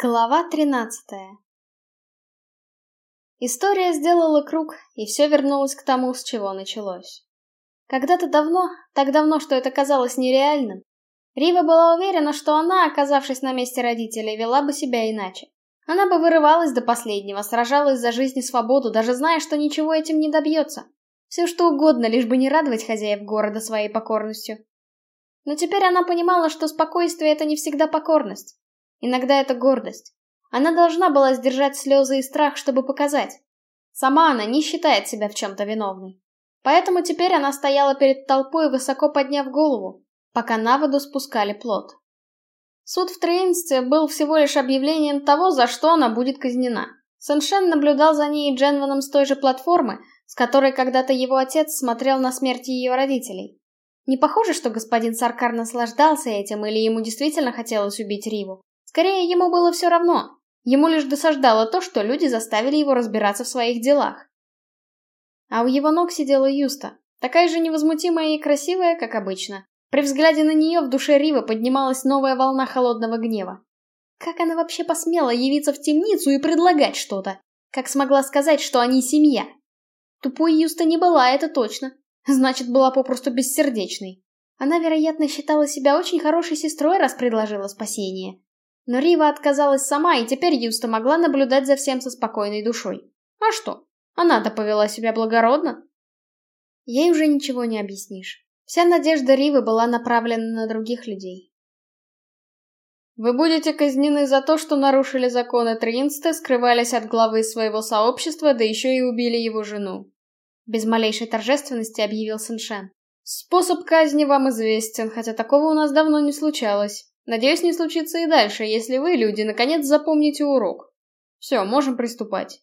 Глава тринадцатая История сделала круг, и все вернулось к тому, с чего началось. Когда-то давно, так давно, что это казалось нереальным, Рива была уверена, что она, оказавшись на месте родителей, вела бы себя иначе. Она бы вырывалась до последнего, сражалась за жизнь и свободу, даже зная, что ничего этим не добьется. Все что угодно, лишь бы не радовать хозяев города своей покорностью. Но теперь она понимала, что спокойствие — это не всегда покорность. Иногда это гордость. Она должна была сдержать слезы и страх, чтобы показать. Сама она не считает себя в чем-то виновной. Поэтому теперь она стояла перед толпой, высоко подняв голову, пока на воду спускали плод. Суд в Троинстве был всего лишь объявлением того, за что она будет казнена. Сэншен наблюдал за ней и Дженваном с той же платформы, с которой когда-то его отец смотрел на смерть ее родителей. Не похоже, что господин Саркар наслаждался этим, или ему действительно хотелось убить Риву. Скорее, ему было все равно. Ему лишь досаждало то, что люди заставили его разбираться в своих делах. А у его ног сидела Юста, такая же невозмутимая и красивая, как обычно. При взгляде на нее в душе Рива поднималась новая волна холодного гнева. Как она вообще посмела явиться в темницу и предлагать что-то? Как смогла сказать, что они семья? Тупой Юста не была, это точно. Значит, была попросту бессердечной. Она, вероятно, считала себя очень хорошей сестрой, раз предложила спасение. Но Рива отказалась сама, и теперь Юста могла наблюдать за всем со спокойной душой. А что? Она-то повела себя благородно. Ей уже ничего не объяснишь. Вся надежда Ривы была направлена на других людей. Вы будете казнены за то, что нарушили законы Триинста, скрывались от главы своего сообщества, да еще и убили его жену. Без малейшей торжественности объявил Сэншен. Способ казни вам известен, хотя такого у нас давно не случалось. Надеюсь, не случится и дальше, если вы, люди, наконец запомните урок. Все, можем приступать.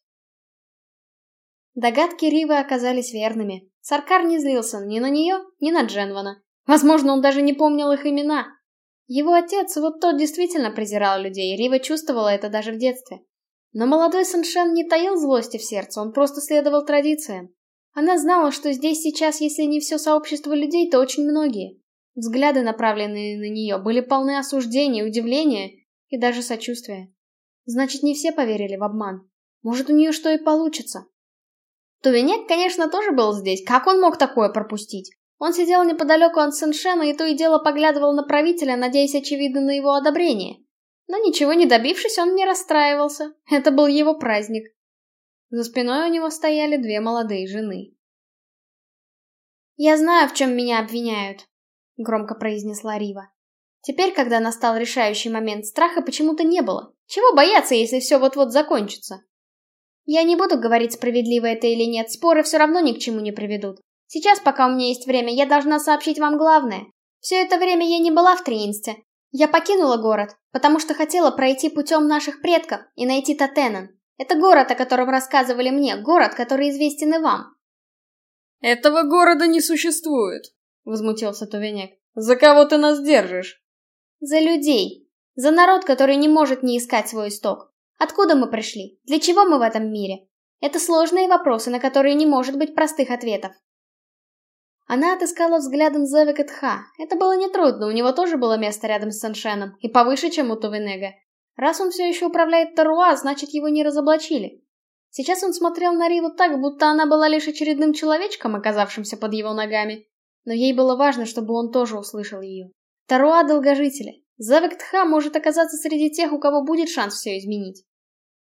Догадки Ривы оказались верными. Саркар не злился ни на нее, ни на Дженвана. Возможно, он даже не помнил их имена. Его отец, вот тот действительно презирал людей, Рива чувствовала это даже в детстве. Но молодой Сэншен не таил злости в сердце, он просто следовал традициям. Она знала, что здесь сейчас, если не все сообщество людей, то очень многие. Взгляды, направленные на нее, были полны осуждения, удивления и даже сочувствия. Значит, не все поверили в обман. Может, у нее что и получится. Тувенек, конечно, тоже был здесь. Как он мог такое пропустить? Он сидел неподалеку от Сэншена и то и дело поглядывал на правителя, надеясь, очевидно, на его одобрение. Но ничего не добившись, он не расстраивался. Это был его праздник. За спиной у него стояли две молодые жены. «Я знаю, в чем меня обвиняют», — громко произнесла Рива. Теперь, когда настал решающий момент, страха почему-то не было. Чего бояться, если все вот-вот закончится? Я не буду говорить, справедливо это или нет, споры все равно ни к чему не приведут. Сейчас, пока у меня есть время, я должна сообщить вам главное. Все это время я не была в Триинсте. Я покинула город, потому что хотела пройти путем наших предков и найти Татенан. Это город, о котором рассказывали мне, город, который известен и вам. Этого города не существует, — возмутился Тувенек. «За кого ты нас держишь?» «За людей. За народ, который не может не искать свой исток. Откуда мы пришли? Для чего мы в этом мире? Это сложные вопросы, на которые не может быть простых ответов». Она отыскала взглядом Зевека Тха. Это было нетрудно, у него тоже было место рядом с Саншеном, и повыше, чем у Тувенега. Раз он все еще управляет Таруа, значит его не разоблачили. Сейчас он смотрел на Риву так, будто она была лишь очередным человечком, оказавшимся под его ногами но ей было важно, чтобы он тоже услышал ее. Таруа долгожителя. Завектха может оказаться среди тех, у кого будет шанс все изменить.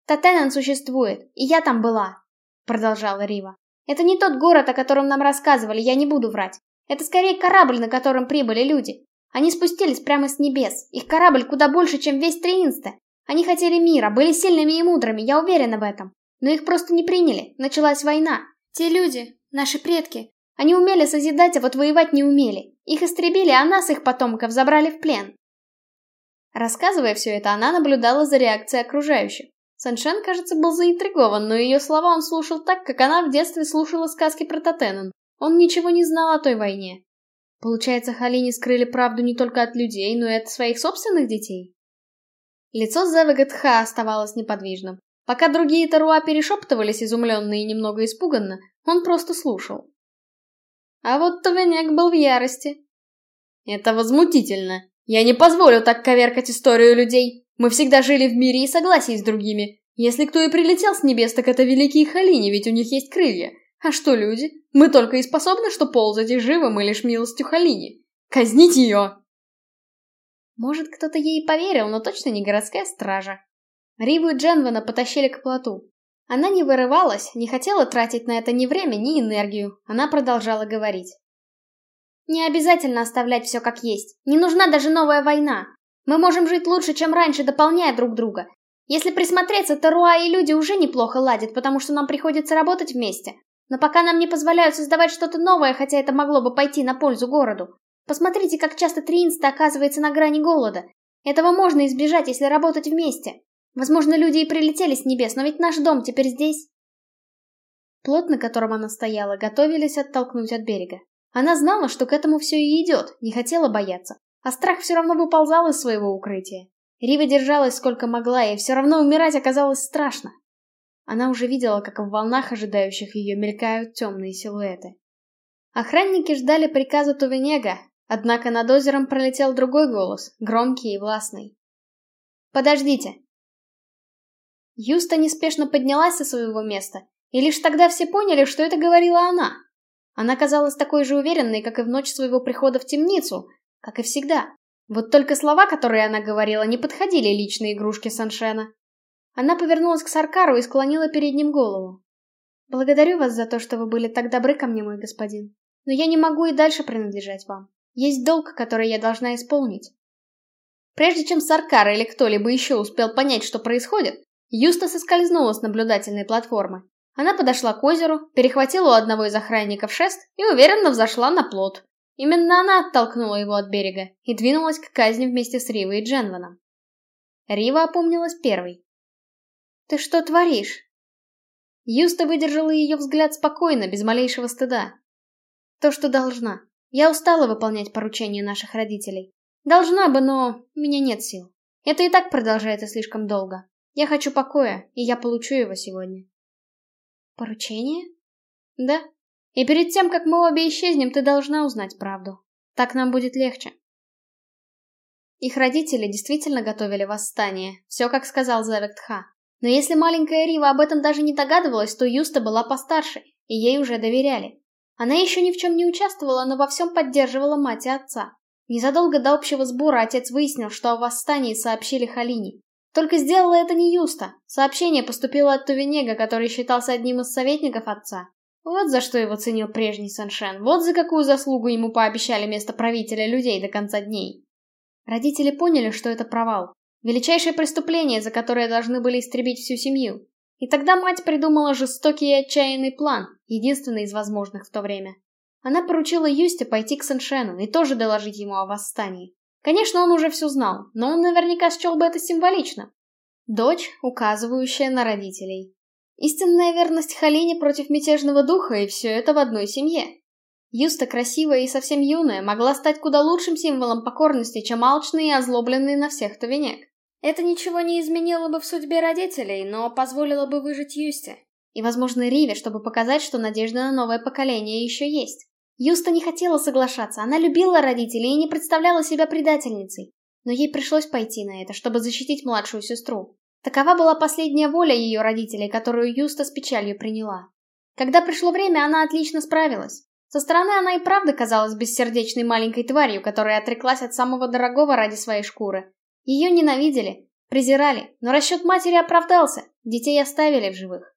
Татенан существует, и я там была, продолжала Рива. Это не тот город, о котором нам рассказывали, я не буду врать. Это скорее корабль, на котором прибыли люди. Они спустились прямо с небес. Их корабль куда больше, чем весь Триинсте. Они хотели мира, были сильными и мудрыми, я уверена в этом. Но их просто не приняли, началась война. Те люди, наши предки, они умели созидать, а вот воевать не умели. Их истребили, а нас, их потомков, забрали в плен. Рассказывая все это, она наблюдала за реакцией окружающих. Саншен, кажется, был заинтригован, но ее слова он слушал так, как она в детстве слушала сказки про Татенен. Он ничего не знал о той войне. Получается, Халини скрыли правду не только от людей, но и от своих собственных детей? Лицо Зевегатха оставалось неподвижным. Пока другие Таруа перешептывались, изумленно и немного испуганно, он просто слушал. А вот Товеняк был в ярости. Это возмутительно. Я не позволю так коверкать историю людей. Мы всегда жили в мире и согласии с другими. Если кто и прилетел с небес, так это великие Халини, ведь у них есть крылья. А что люди? Мы только и способны, что ползать и живы мы лишь милостью Халини. Казнить ее!» Может, кто-то ей поверил, но точно не городская стража. Риву и Дженвана потащили к плоту. Она не вырывалась, не хотела тратить на это ни время, ни энергию. Она продолжала говорить. «Не обязательно оставлять все как есть. Не нужна даже новая война. Мы можем жить лучше, чем раньше, дополняя друг друга. Если присмотреться, то Руа и люди уже неплохо ладят, потому что нам приходится работать вместе. Но пока нам не позволяют создавать что-то новое, хотя это могло бы пойти на пользу городу. Посмотрите, как часто Триинста оказывается на грани голода. Этого можно избежать, если работать вместе. Возможно, люди и прилетели с небес, но ведь наш дом теперь здесь. Плот, на котором она стояла, готовились оттолкнуть от берега. Она знала, что к этому все и идет, не хотела бояться. А страх все равно выползал из своего укрытия. Рива держалась сколько могла, и все равно умирать оказалось страшно. Она уже видела, как в волнах, ожидающих ее, мелькают темные силуэты. Охранники ждали приказа Тувенега, однако над озером пролетел другой голос, громкий и властный. «Подождите!» Юста неспешно поднялась со своего места, и лишь тогда все поняли, что это говорила она. Она казалась такой же уверенной, как и в ночь своего прихода в темницу, как и всегда. Вот только слова, которые она говорила, не подходили личной игрушке Саншена. Она повернулась к Саркару и склонила перед ним голову. «Благодарю вас за то, что вы были так добры ко мне, мой господин. Но я не могу и дальше принадлежать вам. Есть долг, который я должна исполнить». Прежде чем Саркар или кто-либо еще успел понять, что происходит, Юста соскользнула с наблюдательной платформы. Она подошла к озеру, перехватила у одного из охранников шест и уверенно взошла на плот. Именно она оттолкнула его от берега и двинулась к казни вместе с Ривой и Дженваном. Рива опомнилась первой. «Ты что творишь?» Юста выдержала ее взгляд спокойно, без малейшего стыда. «То, что должна. Я устала выполнять поручения наших родителей. Должна бы, но у меня нет сил. Это и так продолжается слишком долго. Я хочу покоя, и я получу его сегодня». «Поручение?» «Да. И перед тем, как мы обе исчезнем, ты должна узнать правду. Так нам будет легче». Их родители действительно готовили восстание, все как сказал Завектха. Но если маленькая Рива об этом даже не догадывалась, то Юста была постарше, и ей уже доверяли. Она еще ни в чем не участвовала, но во всем поддерживала мать и отца. Незадолго до общего сбора отец выяснил, что о восстании сообщили Халине. Только сделала это не Юста. Сообщение поступило от Тувенега, который считался одним из советников отца. Вот за что его ценил прежний Саншен, вот за какую заслугу ему пообещали место правителя людей до конца дней. Родители поняли, что это провал. Величайшее преступление, за которое должны были истребить всю семью. И тогда мать придумала жестокий и отчаянный план, единственный из возможных в то время. Она поручила Юсте пойти к Сэншену и тоже доложить ему о восстании. Конечно, он уже все знал, но он наверняка счел бы это символично. Дочь, указывающая на родителей. Истинная верность Халине против мятежного духа, и все это в одной семье. Юста, красивая и совсем юная, могла стать куда лучшим символом покорности, чем алчный и озлобленный на всех Тувенек. Это ничего не изменило бы в судьбе родителей, но позволило бы выжить Юсте. И, возможно, Риве, чтобы показать, что надежда на новое поколение еще есть. Юста не хотела соглашаться, она любила родителей и не представляла себя предательницей. Но ей пришлось пойти на это, чтобы защитить младшую сестру. Такова была последняя воля ее родителей, которую Юста с печалью приняла. Когда пришло время, она отлично справилась. Со стороны она и правда казалась бессердечной маленькой тварью, которая отреклась от самого дорогого ради своей шкуры, ее ненавидели, презирали, но расчет матери оправдался, детей оставили в живых.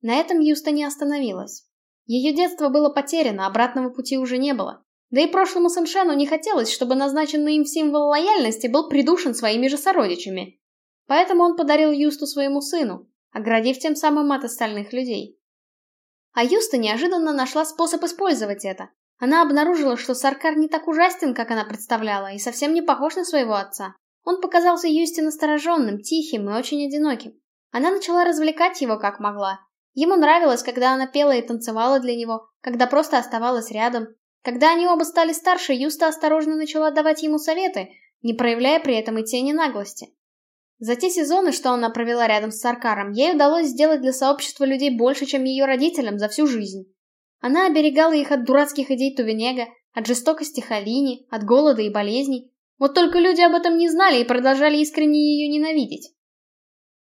На этом Юста не остановилась. Ее детство было потеряно, обратного пути уже не было. Да и прошлому Саншену не хотелось, чтобы назначенный им символ лояльности был придушен своими же сородичами. Поэтому он подарил Юсту своему сыну, оградив тем самым от остальных людей. А Юста неожиданно нашла способ использовать это. Она обнаружила, что Саркар не так ужасен, как она представляла, и совсем не похож на своего отца. Он показался Юсти настороженным, тихим и очень одиноким. Она начала развлекать его как могла. Ему нравилось, когда она пела и танцевала для него, когда просто оставалась рядом. Когда они оба стали старше, Юста осторожно начала давать ему советы, не проявляя при этом и тени наглости. За те сезоны, что она провела рядом с Саркаром, ей удалось сделать для сообщества людей больше, чем ее родителям за всю жизнь. Она оберегала их от дурацких идей Тувенега, от жестокости Халини, от голода и болезней, Вот только люди об этом не знали и продолжали искренне ее ненавидеть.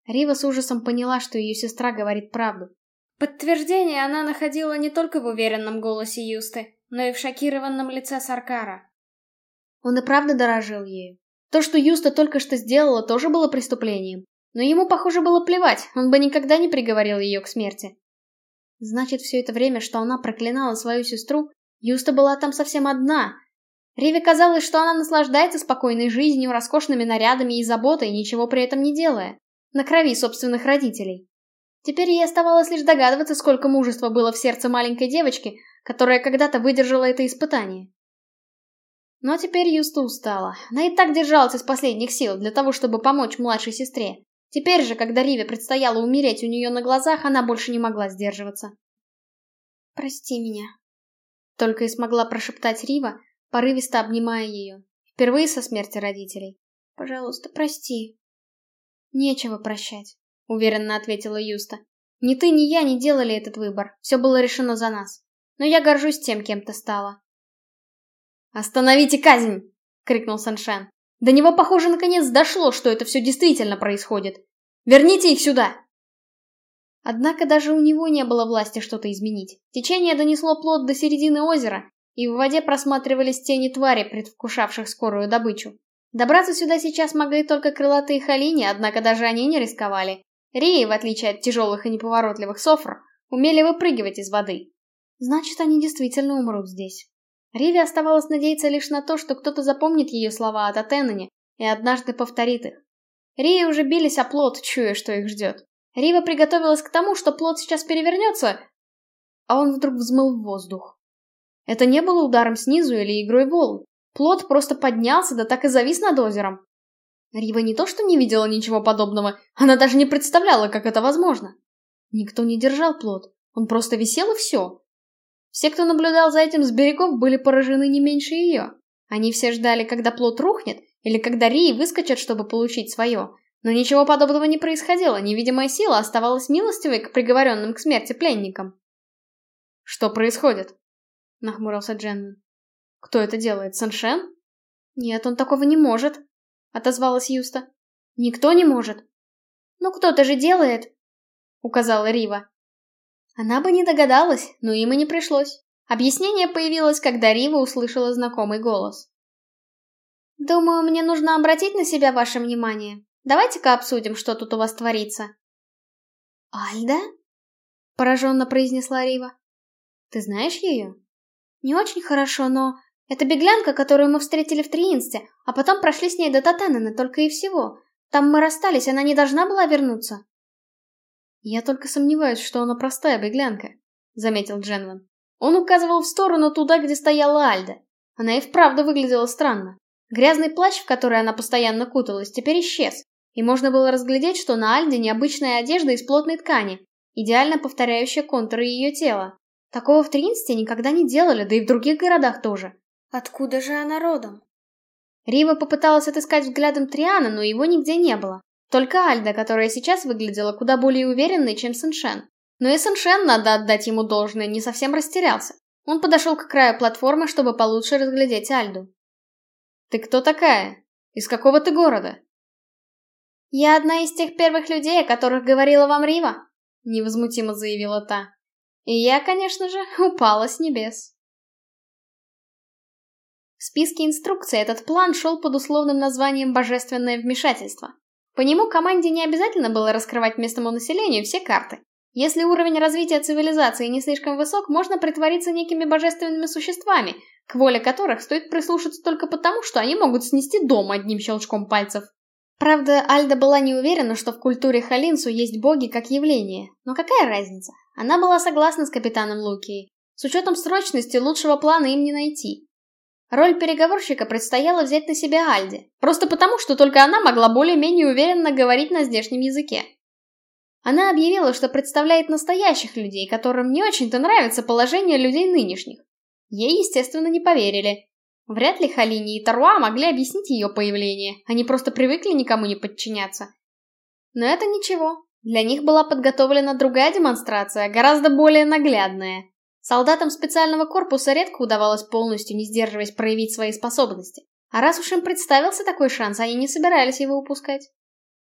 Рива с ужасом поняла, что ее сестра говорит правду. Подтверждение она находила не только в уверенном голосе Юсты, но и в шокированном лице Саркара. Он и правда дорожил ею. То, что Юста только что сделала, тоже было преступлением. Но ему, похоже, было плевать, он бы никогда не приговорил ее к смерти. Значит, все это время, что она проклинала свою сестру, Юста была там совсем одна. Риве казалось, что она наслаждается спокойной жизнью, роскошными нарядами и заботой, ничего при этом не делая. На крови собственных родителей. Теперь ей оставалось лишь догадываться, сколько мужества было в сердце маленькой девочки, которая когда-то выдержала это испытание. Но теперь Юста устала. Она и так держалась из последних сил для того, чтобы помочь младшей сестре. Теперь же, когда Риве предстояло умереть у нее на глазах, она больше не могла сдерживаться. «Прости меня», — только и смогла прошептать Рива, порывисто обнимая ее. Впервые со смерти родителей. «Пожалуйста, прости». «Нечего прощать», — уверенно ответила Юста. «Ни ты, ни я не делали этот выбор. Все было решено за нас. Но я горжусь тем, кем ты стала». «Остановите казнь!» — крикнул Саншен. До него, похоже, наконец дошло, что это все действительно происходит. Верните их сюда!» Однако даже у него не было власти что-то изменить. Течение донесло плод до середины озера, и в воде просматривались тени твари, предвкушавших скорую добычу. Добраться сюда сейчас могли только крылатые халини, однако даже они не рисковали. Реи, в отличие от тяжелых и неповоротливых софр, умели выпрыгивать из воды. Значит, они действительно умрут здесь. Риве оставалось надеяться лишь на то, что кто-то запомнит ее слова о Татеноне и однажды повторит их. Рии уже бились о плод, чуя, что их ждет. Рива приготовилась к тому, что плод сейчас перевернется, а он вдруг взмыл в воздух. Это не было ударом снизу или игрой волн. Плод просто поднялся, да так и завис над озером. Рива не то что не видела ничего подобного, она даже не представляла, как это возможно. Никто не держал плод, он просто висел и все. Все, кто наблюдал за этим с берегов, были поражены не меньше ее. Они все ждали, когда плод рухнет, или когда Рии выскочат, чтобы получить свое. Но ничего подобного не происходило, невидимая сила оставалась милостивой к приговоренным к смерти пленникам. «Что происходит?» — нахмурился Дженнон. «Кто это делает, Саншен?» «Нет, он такого не может», — отозвалась Юста. «Никто не может». «Ну кто-то же делает», — указала Рива. Она бы не догадалась, но им и не пришлось. Объяснение появилось, когда Рива услышала знакомый голос. «Думаю, мне нужно обратить на себя ваше внимание. Давайте-ка обсудим, что тут у вас творится». «Альда?» — пораженно произнесла Рива. «Ты знаешь ее?» «Не очень хорошо, но... Это беглянка, которую мы встретили в Триинсте, а потом прошли с ней до Татанена, только и всего. Там мы расстались, она не должна была вернуться». «Я только сомневаюсь, что она простая беглянка», — заметил Дженван. Он указывал в сторону туда, где стояла Альда. Она и вправду выглядела странно. Грязный плащ, в который она постоянно куталась, теперь исчез, и можно было разглядеть, что на Альде необычная одежда из плотной ткани, идеально повторяющая контуры ее тела. Такого в Тринсте никогда не делали, да и в других городах тоже. Откуда же она родом? Рива попыталась отыскать взглядом Триана, но его нигде не было. Только Альда, которая сейчас выглядела куда более уверенной, чем Сэншен. Но и Сэншен, надо отдать ему должное, не совсем растерялся. Он подошел к краю платформы, чтобы получше разглядеть Альду. «Ты кто такая? Из какого ты города?» «Я одна из тех первых людей, о которых говорила вам Рива», — невозмутимо заявила та. «И я, конечно же, упала с небес». В списке инструкций этот план шел под условным названием «Божественное вмешательство». По нему команде не обязательно было раскрывать местному населению все карты. Если уровень развития цивилизации не слишком высок, можно притвориться некими божественными существами, к воле которых стоит прислушаться только потому, что они могут снести дом одним щелчком пальцев. Правда, Альда была не уверена, что в культуре Халинсу есть боги как явление. Но какая разница? Она была согласна с капитаном Лукией. С учетом срочности лучшего плана им не найти. Роль переговорщика предстояло взять на себя Альде, просто потому, что только она могла более-менее уверенно говорить на здешнем языке. Она объявила, что представляет настоящих людей, которым не очень-то нравится положение людей нынешних. Ей, естественно, не поверили. Вряд ли Халини и Таруа могли объяснить ее появление, они просто привыкли никому не подчиняться. Но это ничего, для них была подготовлена другая демонстрация, гораздо более наглядная. Солдатам специального корпуса редко удавалось полностью, не сдерживаясь, проявить свои способности. А раз уж им представился такой шанс, они не собирались его упускать.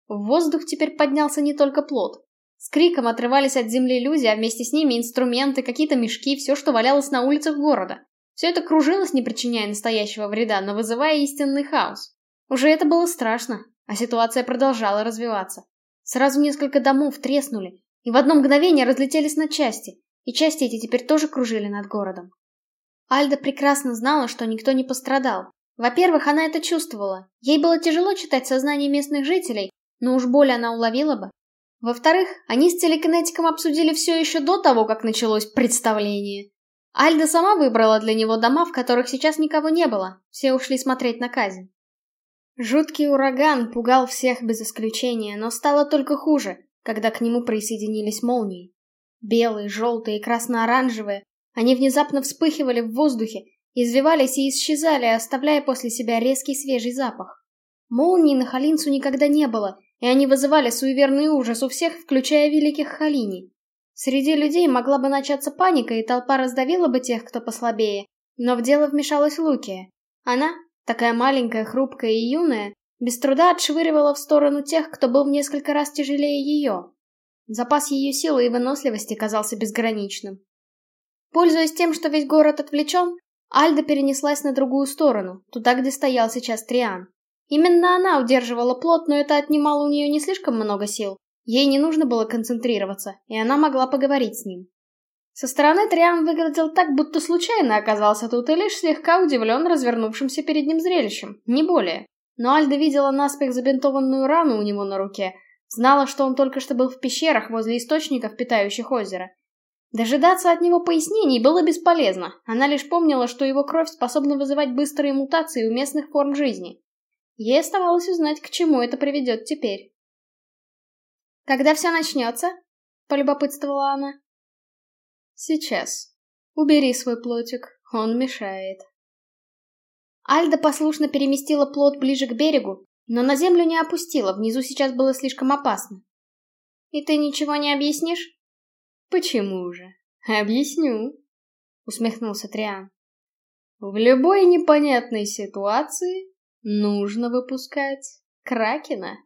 В воздух теперь поднялся не только плод. С криком отрывались от земли люди, а вместе с ними инструменты, какие-то мешки, все, что валялось на улицах города. Все это кружилось, не причиняя настоящего вреда, но вызывая истинный хаос. Уже это было страшно, а ситуация продолжала развиваться. Сразу несколько домов треснули, и в одно мгновение разлетелись на части, и части эти теперь тоже кружили над городом. Альда прекрасно знала, что никто не пострадал. Во-первых, она это чувствовала. Ей было тяжело читать сознание местных жителей, но уж боль она уловила бы. Во-вторых, они с телекинетиком обсудили все еще до того, как началось представление. Альда сама выбрала для него дома, в которых сейчас никого не было, все ушли смотреть на казнь. Жуткий ураган пугал всех без исключения, но стало только хуже, когда к нему присоединились молнии. Белые, желтые красно-оранжевые, они внезапно вспыхивали в воздухе, извивались и исчезали, оставляя после себя резкий свежий запах. Молний на Халинцу никогда не было, и они вызывали суеверный ужас у всех, включая великих Халини. Среди людей могла бы начаться паника, и толпа раздавила бы тех, кто послабее, но в дело вмешалась Лукия. Она, такая маленькая, хрупкая и юная, без труда отшвыривала в сторону тех, кто был в несколько раз тяжелее ее. Запас ее силы и выносливости казался безграничным. Пользуясь тем, что весь город отвлечен, Альда перенеслась на другую сторону, туда, где стоял сейчас Триан. Именно она удерживала плод, но это отнимало у нее не слишком много сил. Ей не нужно было концентрироваться, и она могла поговорить с ним. Со стороны Триан выглядел так, будто случайно оказался тут и лишь слегка удивлен развернувшимся перед ним зрелищем, не более. Но Альда видела наспех забинтованную рану у него на руке, знала, что он только что был в пещерах возле источников, питающих озеро. Дожидаться от него пояснений было бесполезно, она лишь помнила, что его кровь способна вызывать быстрые мутации у местных форм жизни. Ей оставалось узнать, к чему это приведет теперь. «Когда все начнется?» — полюбопытствовала она. «Сейчас. Убери свой плотик, он мешает». Альда послушно переместила плот ближе к берегу, но на землю не опустила, внизу сейчас было слишком опасно. «И ты ничего не объяснишь?» «Почему же? Объясню», — усмехнулся Триан. «В любой непонятной ситуации нужно выпускать Кракена».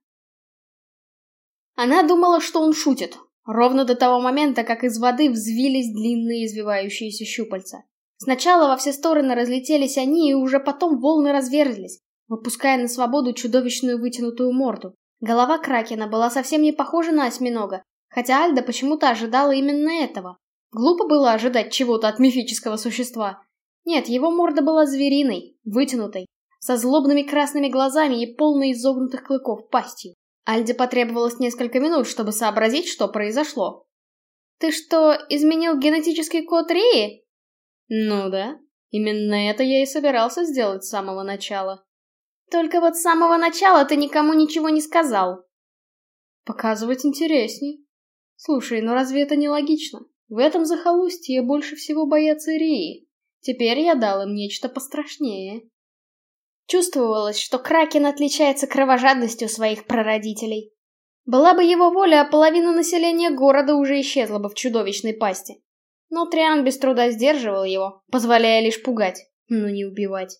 Она думала, что он шутит, ровно до того момента, как из воды взвились длинные извивающиеся щупальца. Сначала во все стороны разлетелись они, и уже потом волны разверзлись, выпуская на свободу чудовищную вытянутую морду. Голова Кракена была совсем не похожа на осьминога, хотя Альда почему-то ожидала именно этого. Глупо было ожидать чего-то от мифического существа. Нет, его морда была звериной, вытянутой, со злобными красными глазами и полной изогнутых клыков пастью. Альде потребовалось несколько минут, чтобы сообразить, что произошло. «Ты что, изменил генетический код Реи?» «Ну да, именно это я и собирался сделать с самого начала». «Только вот с самого начала ты никому ничего не сказал». «Показывать интересней. Слушай, ну разве это не логично? В этом захолустье больше всего боятся Реи. Теперь я дал им нечто пострашнее». Чувствовалось, что Кракен отличается кровожадностью своих прародителей. Была бы его воля, а половина населения города уже исчезла бы в чудовищной пасти. Но Триан без труда сдерживал его, позволяя лишь пугать, но не убивать.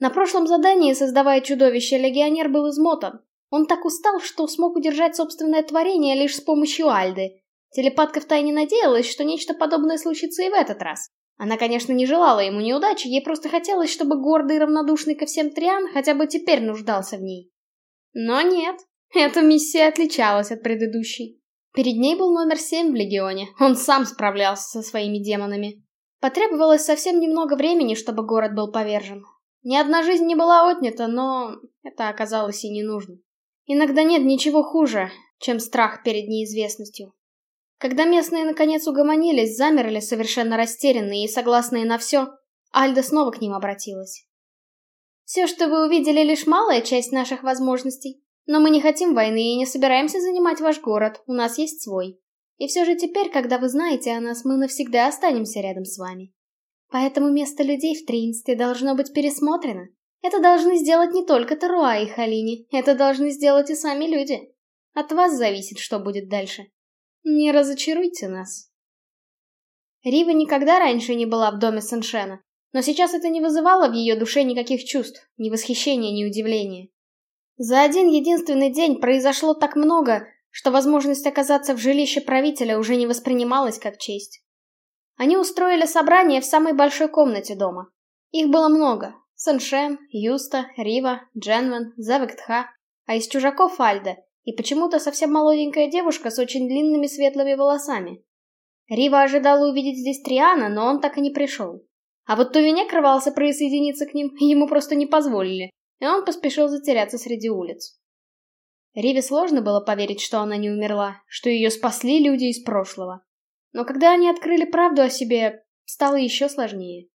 На прошлом задании, создавая чудовище, легионер был измотан. Он так устал, что смог удержать собственное творение лишь с помощью Альды. Телепатка втайне надеялась, что нечто подобное случится и в этот раз. Она, конечно, не желала ему неудачи, ей просто хотелось, чтобы гордый и равнодушный ко всем Триан хотя бы теперь нуждался в ней. Но нет, эта миссия отличалась от предыдущей. Перед ней был номер семь в Легионе, он сам справлялся со своими демонами. Потребовалось совсем немного времени, чтобы город был повержен. Ни одна жизнь не была отнята, но это оказалось и не нужно. Иногда нет ничего хуже, чем страх перед неизвестностью. Когда местные наконец угомонились, замерли совершенно растерянные и согласные на все, Альда снова к ним обратилась. «Все, что вы увидели, лишь малая часть наших возможностей. Но мы не хотим войны и не собираемся занимать ваш город, у нас есть свой. И все же теперь, когда вы знаете о нас, мы навсегда останемся рядом с вами. Поэтому место людей в Триинстве должно быть пересмотрено. Это должны сделать не только Таруа и Халини, это должны сделать и сами люди. От вас зависит, что будет дальше. Не разочаруйте нас. Рива никогда раньше не была в доме Сэншена, но сейчас это не вызывало в ее душе никаких чувств, ни восхищения, ни удивления. За один единственный день произошло так много, что возможность оказаться в жилище правителя уже не воспринималась как честь. Они устроили собрание в самой большой комнате дома. Их было много. Сэншен, Юста, Рива, Дженвен, Завектха, а из чужаков Альда, и почему-то совсем молоденькая девушка с очень длинными светлыми волосами. Рива ожидала увидеть здесь Триана, но он так и не пришел. А вот Тувенек рвался присоединиться к ним, ему просто не позволили, и он поспешил затеряться среди улиц. Риве сложно было поверить, что она не умерла, что ее спасли люди из прошлого. Но когда они открыли правду о себе, стало еще сложнее.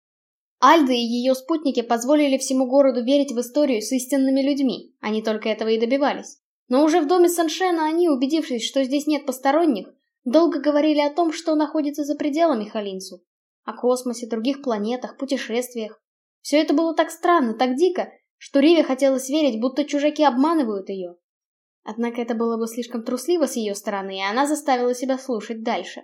Альда и ее спутники позволили всему городу верить в историю с истинными людьми, они только этого и добивались. Но уже в доме Саншена они, убедившись, что здесь нет посторонних, долго говорили о том, что находится за пределами Халинсу. О космосе, других планетах, путешествиях. Все это было так странно, так дико, что Риве хотелось верить, будто чужаки обманывают ее. Однако это было бы слишком трусливо с ее стороны, и она заставила себя слушать дальше.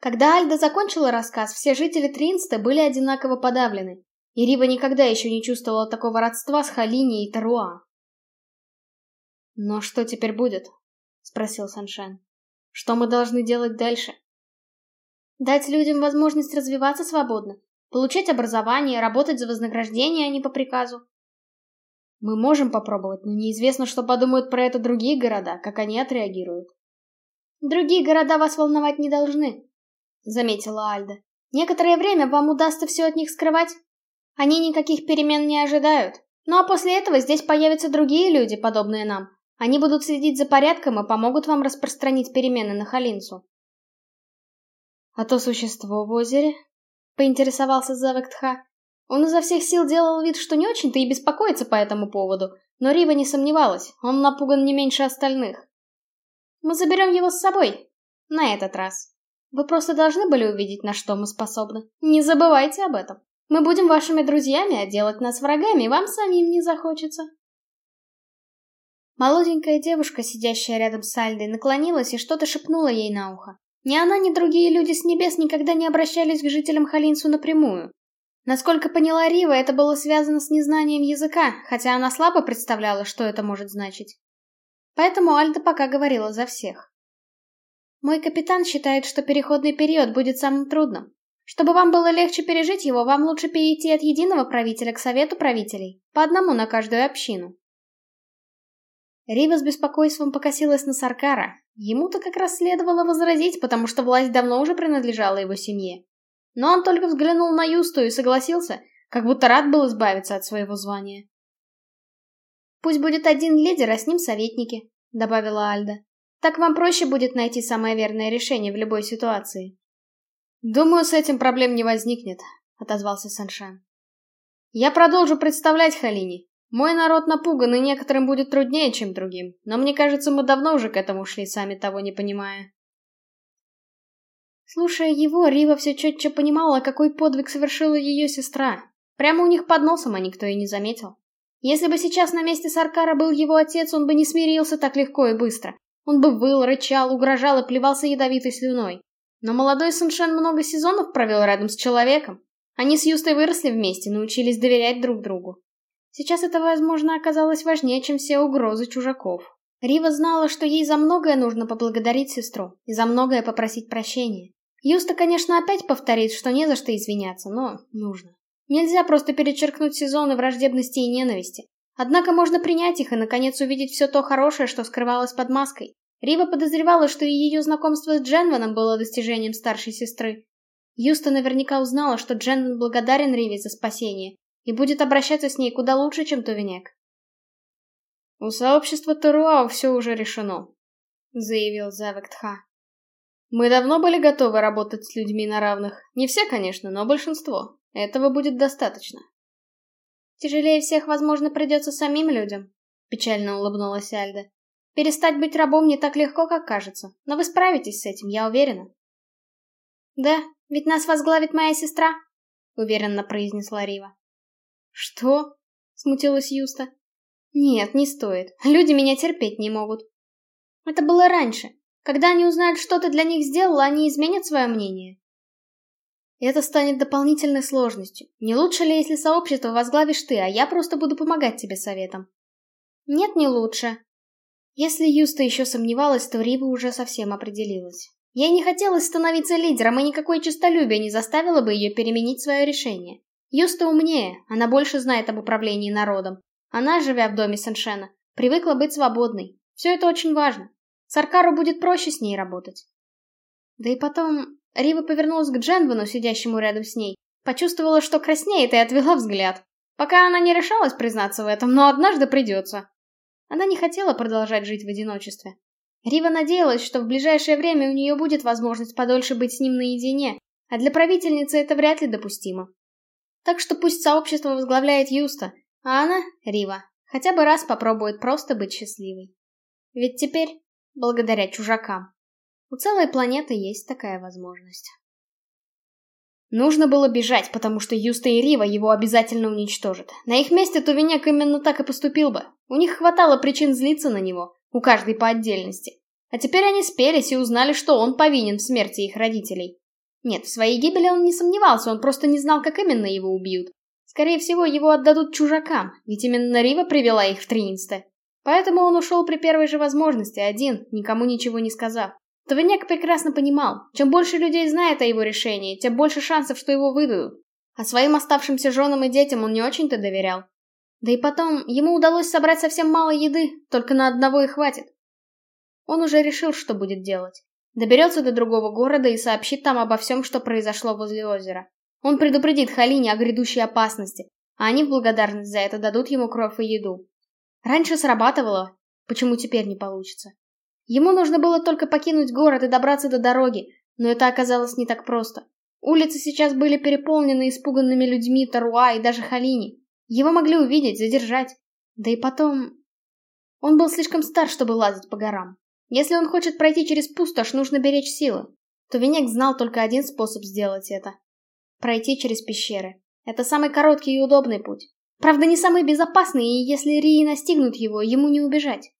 Когда Альда закончила рассказ, все жители Тринста были одинаково подавлены, и Рива никогда еще не чувствовала такого родства с Халини и Таруа. «Но что теперь будет?» — спросил Саншен. «Что мы должны делать дальше?» «Дать людям возможность развиваться свободно, получать образование, работать за вознаграждение, а не по приказу». «Мы можем попробовать, но неизвестно, что подумают про это другие города, как они отреагируют». «Другие города вас волновать не должны», — заметила Альда. «Некоторое время вам удастся все от них скрывать. Они никаких перемен не ожидают. Ну а после этого здесь появятся другие люди, подобные нам, они будут следить за порядком и помогут вам распространить перемены на Халинсу. А то существо в озере? Поинтересовался Завектха. Он изо всех сил делал вид, что не очень-то и беспокоится по этому поводу, но Рива не сомневалась, он напуган не меньше остальных. Мы заберем его с собой. На этот раз. Вы просто должны были увидеть, на что мы способны. Не забывайте об этом. Мы будем вашими друзьями, а делать нас врагами вам самим не захочется. Молоденькая девушка, сидящая рядом с Альдой, наклонилась и что-то шепнула ей на ухо. Ни она, ни другие люди с небес никогда не обращались к жителям Халинсу напрямую. Насколько поняла Рива, это было связано с незнанием языка, хотя она слабо представляла, что это может значить. Поэтому Альда пока говорила за всех. Мой капитан считает, что переходный период будет самым трудным. Чтобы вам было легче пережить его, вам лучше перейти от единого правителя к совету правителей, по одному на каждую общину. Рива с беспокойством покосилась на Саркара. Ему-то как раз следовало возразить, потому что власть давно уже принадлежала его семье. Но он только взглянул на Юсту и согласился, как будто рад был избавиться от своего звания. «Пусть будет один лидер, а с ним советники», — добавила Альда. «Так вам проще будет найти самое верное решение в любой ситуации». «Думаю, с этим проблем не возникнет», — отозвался Саншан. «Я продолжу представлять Халини. Мой народ напуган, и некоторым будет труднее, чем другим, но мне кажется, мы давно уже к этому шли, сами того не понимая. Слушая его, Рива все четче понимала, какой подвиг совершила ее сестра. Прямо у них под носом, а никто и не заметил. Если бы сейчас на месте Саркара был его отец, он бы не смирился так легко и быстро. Он бы выл, рычал, угрожал и плевался ядовитой слюной. Но молодой Суншен много сезонов провел рядом с человеком. Они с Юстой выросли вместе, научились доверять друг другу. Сейчас это, возможно, оказалось важнее, чем все угрозы чужаков. Рива знала, что ей за многое нужно поблагодарить сестру и за многое попросить прощения. Юста, конечно, опять повторит, что не за что извиняться, но нужно. Нельзя просто перечеркнуть сезоны враждебности и ненависти. Однако можно принять их и, наконец, увидеть все то хорошее, что скрывалось под маской. Рива подозревала, что и ее знакомство с Дженваном было достижением старшей сестры. Юста наверняка узнала, что Дженван благодарен Риве за спасение, и будет обращаться с ней куда лучше, чем Тувенек. «У сообщества Таруау все уже решено», — заявил Завектха. «Мы давно были готовы работать с людьми на равных. Не все, конечно, но большинство. Этого будет достаточно». «Тяжелее всех, возможно, придется самим людям», — печально улыбнулась Альда. «Перестать быть рабом не так легко, как кажется, но вы справитесь с этим, я уверена». «Да, ведь нас возглавит моя сестра», — уверенно произнесла Рива. «Что?» — смутилась Юста. «Нет, не стоит. Люди меня терпеть не могут». «Это было раньше. Когда они узнают, что ты для них сделала, они изменят свое мнение». Это станет дополнительной сложностью. Не лучше ли, если сообщество возглавишь ты, а я просто буду помогать тебе советом? Нет, не лучше. Если Юста еще сомневалась, то Рива уже совсем определилась. Ей не хотелось становиться лидером, и никакое честолюбие не заставило бы ее переменить свое решение. Юста умнее, она больше знает об управлении народом. Она, живя в доме Сеншена, привыкла быть свободной. Все это очень важно. Саркару будет проще с ней работать. Да и потом, Рива повернулась к Дженвану, сидящему рядом с ней, почувствовала, что краснеет, и отвела взгляд. Пока она не решалась признаться в этом, но однажды придется. Она не хотела продолжать жить в одиночестве. Рива надеялась, что в ближайшее время у нее будет возможность подольше быть с ним наедине, а для правительницы это вряд ли допустимо. Так что пусть сообщество возглавляет Юста, а она, Рива, хотя бы раз попробует просто быть счастливой. Ведь теперь, благодаря чужакам, у целой планеты есть такая возможность. Нужно было бежать, потому что Юста и Рива его обязательно уничтожат. На их месте Тувенек именно так и поступил бы. У них хватало причин злиться на него, у каждой по отдельности. А теперь они спелись и узнали, что он повинен в смерти их родителей. Нет, в своей гибели он не сомневался, он просто не знал, как именно его убьют. Скорее всего, его отдадут чужакам, ведь именно Рива привела их в Триинсте. Поэтому он ушел при первой же возможности, один, никому ничего не сказав. Товыняк прекрасно понимал, чем больше людей знает о его решении, тем больше шансов, что его выдадут. А своим оставшимся женам и детям он не очень-то доверял. Да и потом, ему удалось собрать совсем мало еды, только на одного и хватит. Он уже решил, что будет делать. Доберется до другого города и сообщит там обо всем, что произошло возле озера. Он предупредит Халине о грядущей опасности, а они в благодарность за это дадут ему кровь и еду. Раньше срабатывало, почему теперь не получится? Ему нужно было только покинуть город и добраться до дороги, но это оказалось не так просто. Улицы сейчас были переполнены испуганными людьми Таруа и даже Халини. Его могли увидеть, задержать. Да и потом... Он был слишком стар, чтобы лазить по горам. Если он хочет пройти через пустошь, нужно беречь силы. То Венек знал только один способ сделать это. Пройти через пещеры. Это самый короткий и удобный путь. Правда, не самый безопасный, и если Рии настигнут его, ему не убежать.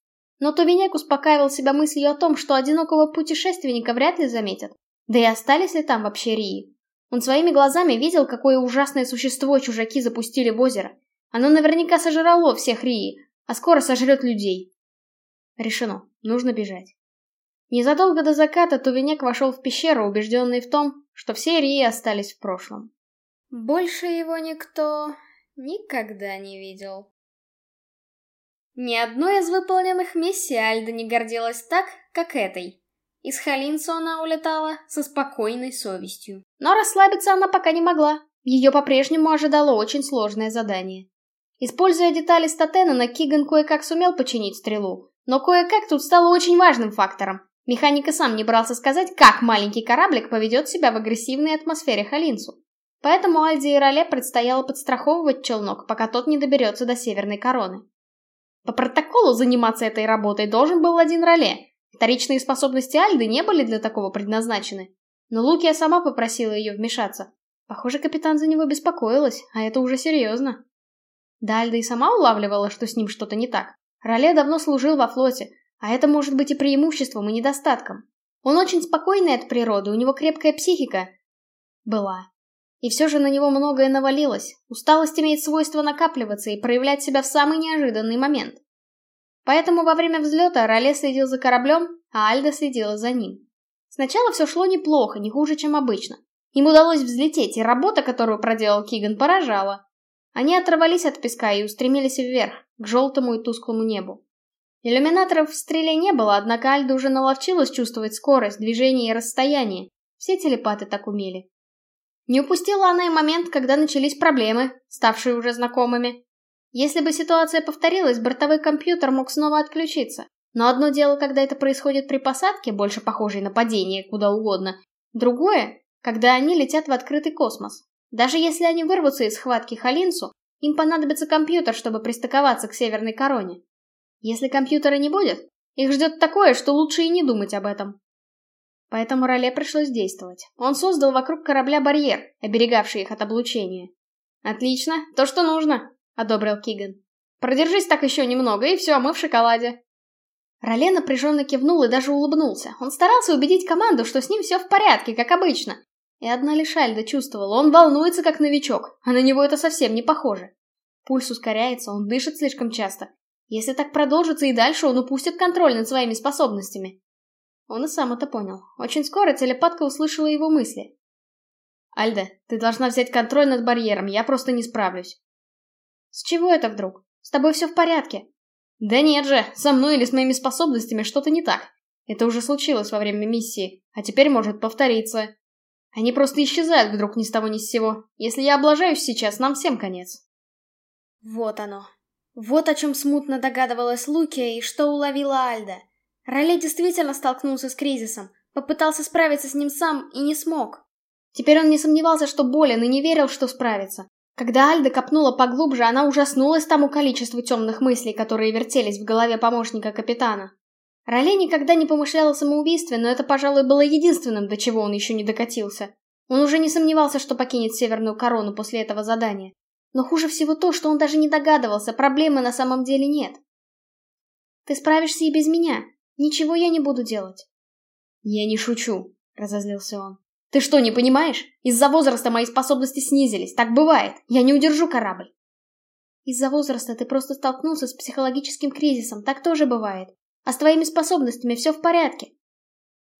Но Тувенек успокаивал себя мыслью о том, что одинокого путешественника вряд ли заметят. Да и остались ли там вообще Рии? Он своими глазами видел, какое ужасное существо чужаки запустили в озеро. Оно наверняка сожрало всех Рии, а скоро сожрет людей. Решено, нужно бежать. Незадолго до заката Тувенек вошел в пещеру, убежденный в том, что все Рии остались в прошлом. Больше его никто никогда не видел. Ни одной из выполненных миссий Альда не гордилась так, как этой. Из Халинсу она улетала со спокойной совестью. Но расслабиться она пока не могла. Ее по-прежнему ожидало очень сложное задание. Используя детали Статена, Киган кое-как сумел починить стрелу, но кое-как тут стало очень важным фактором. Механик сам не брался сказать, как маленький кораблик поведет себя в агрессивной атмосфере Халинсу. Поэтому Альде и Роле предстояло подстраховывать челнок, пока тот не доберется до Северной Короны. По протоколу заниматься этой работой должен был один Роле. Вторичные способности Альды не были для такого предназначены. Но Лукия сама попросила ее вмешаться. Похоже, капитан за него беспокоилась, а это уже серьезно. Да Альда и сама улавливала, что с ним что-то не так. Роле давно служил во флоте, а это может быть и преимуществом, и недостатком. Он очень спокойный от природы, у него крепкая психика. Была. И все же на него многое навалилось. Усталость имеет свойство накапливаться и проявлять себя в самый неожиданный момент. Поэтому во время взлета Роле следил за кораблем, а Альда следила за ним. Сначала все шло неплохо, не хуже, чем обычно. Им удалось взлететь, и работа, которую проделал Киган, поражала. Они оторвались от песка и устремились вверх, к желтому и тусклому небу. Иллюминаторов в стреле не было, однако Альда уже наловчилась чувствовать скорость, движение и расстояние. Все телепаты так умели. Не упустила она и момент, когда начались проблемы, ставшие уже знакомыми. Если бы ситуация повторилась, бортовой компьютер мог снова отключиться. Но одно дело, когда это происходит при посадке, больше похожей на падение куда угодно. Другое, когда они летят в открытый космос. Даже если они вырвутся из схватки Халинсу, им понадобится компьютер, чтобы пристыковаться к Северной Короне. Если компьютера не будет, их ждет такое, что лучше и не думать об этом. Поэтому Роле пришлось действовать. Он создал вокруг корабля барьер, оберегавший их от облучения. «Отлично, то, что нужно», — одобрил Киган. «Продержись так еще немного, и все, мы в шоколаде». Роле напряженно кивнул и даже улыбнулся. Он старался убедить команду, что с ним все в порядке, как обычно. И одна лишь Альда чувствовала, он волнуется как новичок, а на него это совсем не похоже. Пульс ускоряется, он дышит слишком часто. Если так продолжится и дальше, он упустит контроль над своими способностями. Он и сам это понял. Очень скоро телепатка услышала его мысли. «Альда, ты должна взять контроль над барьером, я просто не справлюсь». «С чего это вдруг? С тобой все в порядке?» «Да нет же, со мной или с моими способностями что-то не так. Это уже случилось во время миссии, а теперь может повториться. Они просто исчезают вдруг ни с того ни с сего. Если я облажаюсь сейчас, нам всем конец». Вот оно. Вот о чем смутно догадывалась Лукия и что уловила Альда. Роле действительно столкнулся с кризисом, попытался справиться с ним сам и не смог. Теперь он не сомневался, что болен, и не верил, что справится. Когда Альда копнула поглубже, она ужаснулась тому количеству темных мыслей, которые вертелись в голове помощника капитана. Роле никогда не помышлял о самоубийстве, но это, пожалуй, было единственным, до чего он еще не докатился. Он уже не сомневался, что покинет Северную Корону после этого задания. Но хуже всего то, что он даже не догадывался, проблемы на самом деле нет. «Ты справишься и без меня. Ничего я не буду делать». «Я не шучу», — разозлился он. Ты что, не понимаешь? Из-за возраста мои способности снизились. Так бывает. Я не удержу корабль. Из-за возраста ты просто столкнулся с психологическим кризисом. Так тоже бывает. А с твоими способностями все в порядке.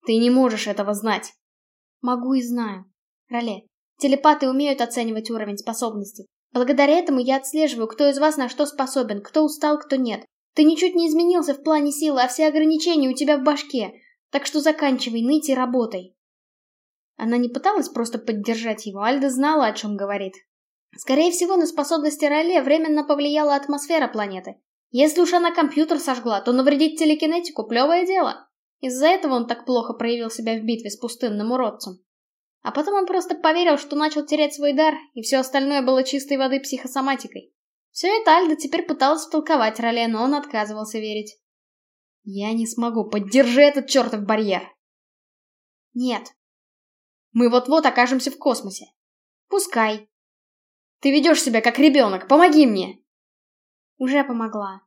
Ты не можешь этого знать. Могу и знаю. Роле, телепаты умеют оценивать уровень способностей. Благодаря этому я отслеживаю, кто из вас на что способен, кто устал, кто нет. Ты ничуть не изменился в плане силы, а все ограничения у тебя в башке. Так что заканчивай ныть и работай. Она не пыталась просто поддержать его, Альда знала, о чем говорит. Скорее всего, на способности Роле временно повлияла атмосфера планеты. Если уж она компьютер сожгла, то навредить телекинетику – плевое дело. Из-за этого он так плохо проявил себя в битве с пустынным уродцем. А потом он просто поверил, что начал терять свой дар, и все остальное было чистой воды психосоматикой. Все это Альда теперь пыталась втолковать Роле, но он отказывался верить. «Я не смогу, поддержи этот чертов барьер!» «Нет, мы вот-вот окажемся в космосе. Пускай. Ты ведешь себя как ребенок, помоги мне. Уже помогла.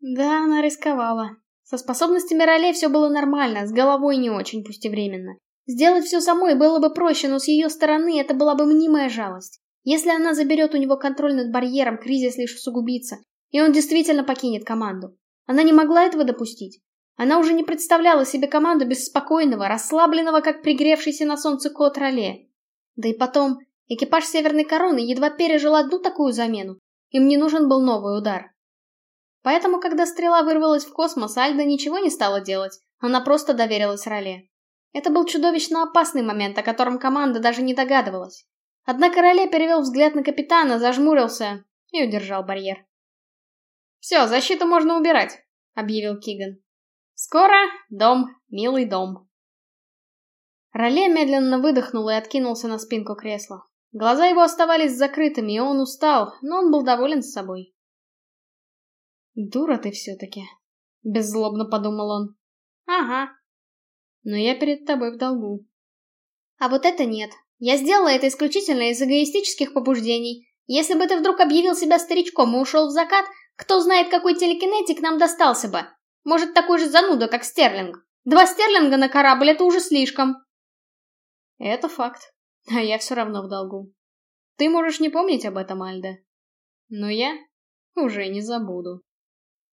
Да, она рисковала. Со способностями ролей все было нормально, с головой не очень, пусть и временно. Сделать все самой было бы проще, но с ее стороны это была бы мнимая жалость. Если она заберет у него контроль над барьером, кризис лишь усугубится, и он действительно покинет команду. Она не могла этого допустить. Она уже не представляла себе команду без спокойного, расслабленного, как пригревшийся на солнце кот Роле. Да и потом, экипаж Северной Короны едва пережил одну такую замену. Им не нужен был новый удар. Поэтому, когда стрела вырвалась в космос, Альда ничего не стала делать. Она просто доверилась Роле. Это был чудовищно опасный момент, о котором команда даже не догадывалась. Однако Роле перевел взгляд на капитана, зажмурился и удержал барьер. «Все, защиту можно убирать», — объявил Киган. Скоро дом, милый дом. Роле медленно выдохнул и откинулся на спинку кресла. Глаза его оставались закрытыми, и он устал, но он был доволен с собой. «Дура ты все-таки», — беззлобно подумал он. «Ага. Но я перед тобой в долгу». «А вот это нет. Я сделала это исключительно из эгоистических побуждений. Если бы ты вдруг объявил себя старичком и ушел в закат, кто знает, какой телекинетик нам достался бы. Может, такой же зануда, как Стерлинг. Два Стерлинга на корабль — это уже слишком. Это факт. А я все равно в долгу. Ты можешь не помнить об этом, Альда. Но я уже не забуду.